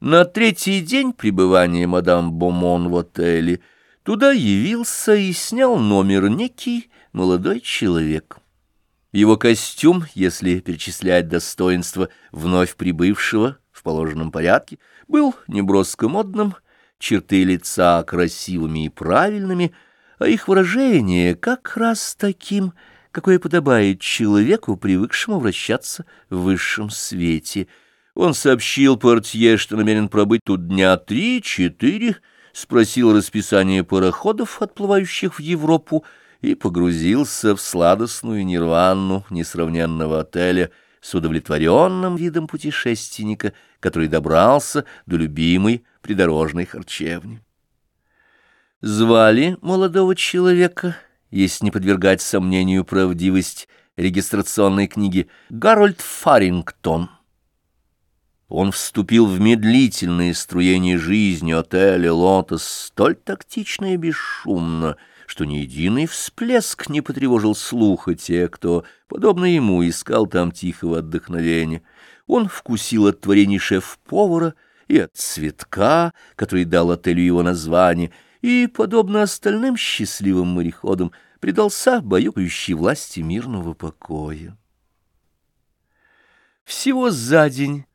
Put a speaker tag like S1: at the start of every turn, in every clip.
S1: На третий день пребывания мадам Бомон в отеле туда явился и снял номер некий молодой человек. Его костюм, если перечислять достоинства вновь прибывшего в положенном порядке, был неброско модным, черты лица красивыми и правильными, а их выражение как раз таким, какое подобает человеку, привыкшему вращаться в высшем свете — он сообщил портье, что намерен пробыть тут дня три-четыре, спросил расписание пароходов, отплывающих в Европу, и погрузился в сладостную нирвану несравненного отеля с удовлетворенным видом путешественника, который добрался до любимой придорожной харчевни. Звали молодого человека, если не подвергать сомнению правдивость регистрационной книги, Гарольд Фарингтон. Он вступил в медлительное струение жизни отеля «Лотос» столь тактично и бесшумно, что ни единый всплеск не потревожил слуха тех, кто, подобно ему, искал там тихого отдохновения. Он вкусил от творений шеф-повара и от цветка, который дал отелю его название, и, подобно остальным счастливым мореходам, предался баюкающей власти мирного покоя. Всего за день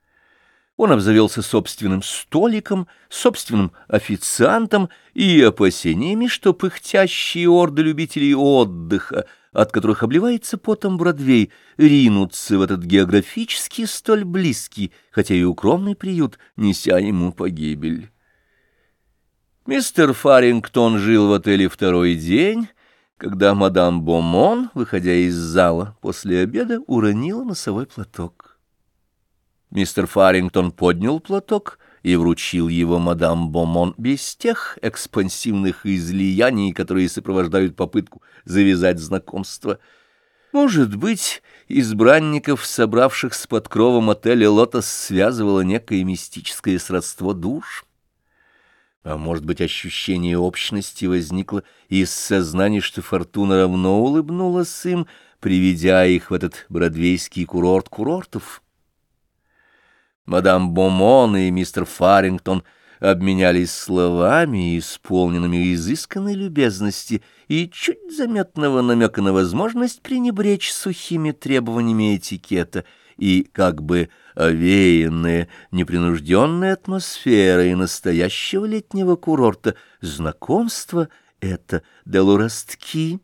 S1: он обзавелся собственным столиком, собственным официантом и опасениями, что пыхтящие орды любителей отдыха, от которых обливается потом Бродвей, ринутся в этот географически столь близкий, хотя и укромный приют, неся ему погибель. Мистер Фарингтон жил в отеле второй день, когда мадам Бомон, выходя из зала после обеда, уронила носовой платок. Мистер Фарингтон поднял платок и вручил его мадам Бомон без тех экспансивных излияний, которые сопровождают попытку завязать знакомство. Может быть, избранников, собравшихся под кровом отеля «Лотос», связывало некое мистическое сродство душ? А может быть, ощущение общности возникло из сознания, что Фортуна равно улыбнулась им, приведя их в этот бродвейский курорт курортов? Мадам Бомон и мистер Фарингтон обменялись словами, исполненными изысканной любезности и чуть заметного намека на возможность пренебречь сухими требованиями этикета и как бы овеянная непринужденной атмосферой настоящего летнего курорта. Знакомство это дало ростки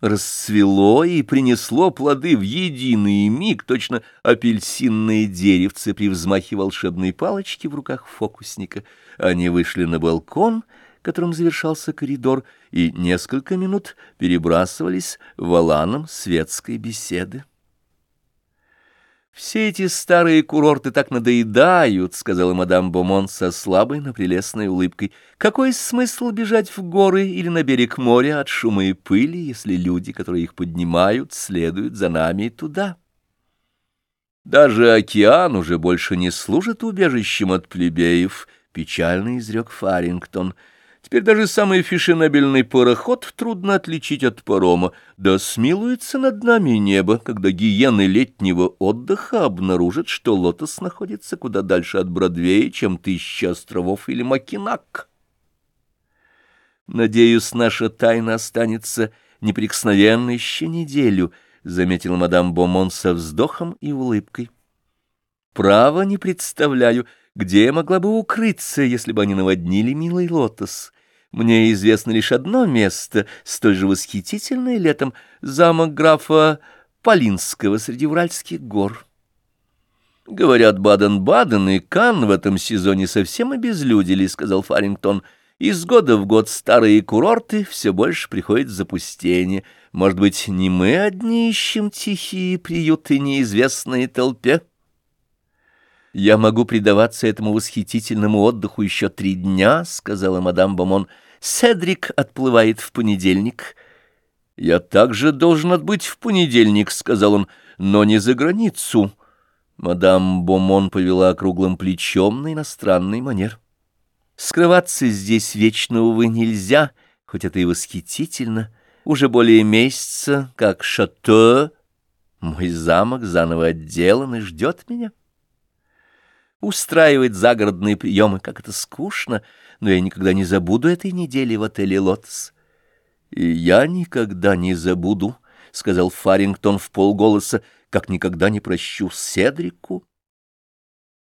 S1: расцвело и принесло плоды в единый миг, точно апельсинные деревцы при взмахе волшебной палочки в руках фокусника. Они вышли на балкон, которым завершался коридор, и несколько минут перебрасывались валаном светской беседы. «Все эти старые курорты так надоедают», — сказала мадам Бомон со слабой, но прелестной улыбкой. «Какой смысл бежать в горы или на берег моря от шума и пыли, если люди, которые их поднимают, следуют за нами туда?» «Даже океан уже больше не служит убежищем от плебеев», — печально изрек Фарингтон. Теперь даже самый фешенебельный пароход трудно отличить от парома. Да смилуется над нами небо, когда гиены летнего отдыха обнаружат, что лотос находится куда дальше от Бродвея, чем Тысяча островов или Макинак. Надеюсь, наша тайна останется неприкосновенной еще неделю, — заметила мадам Бомон со вздохом и улыбкой. Право не представляю, где я могла бы укрыться, если бы они наводнили милый лотос. Мне известно лишь одно место, столь же восхитительное летом, замок графа Полинского среди Уральских гор. Говорят, Баден-Баден и Кан в этом сезоне совсем обезлюдили, — сказал Фарингтон. Из года в год старые курорты все больше приходят в запустение. Может быть, не мы одни ищем тихие приюты неизвестной толпе? «Я могу предаваться этому восхитительному отдыху еще три дня», — сказала мадам Бомон. «Седрик отплывает в понедельник». «Я также должен отбыть в понедельник», — сказал он, — «но не за границу». Мадам Бомон повела округлым плечом на иностранный манер. «Скрываться здесь вечно, увы, нельзя, хоть это и восхитительно. Уже более месяца, как шато, мой замок заново отделан и ждет меня». Устраивать загородные приемы, как это скучно, но я никогда не забуду этой недели в отеле «Лотос». «И я никогда не забуду», — сказал Фарингтон в полголоса, — «как никогда не прощу Седрику».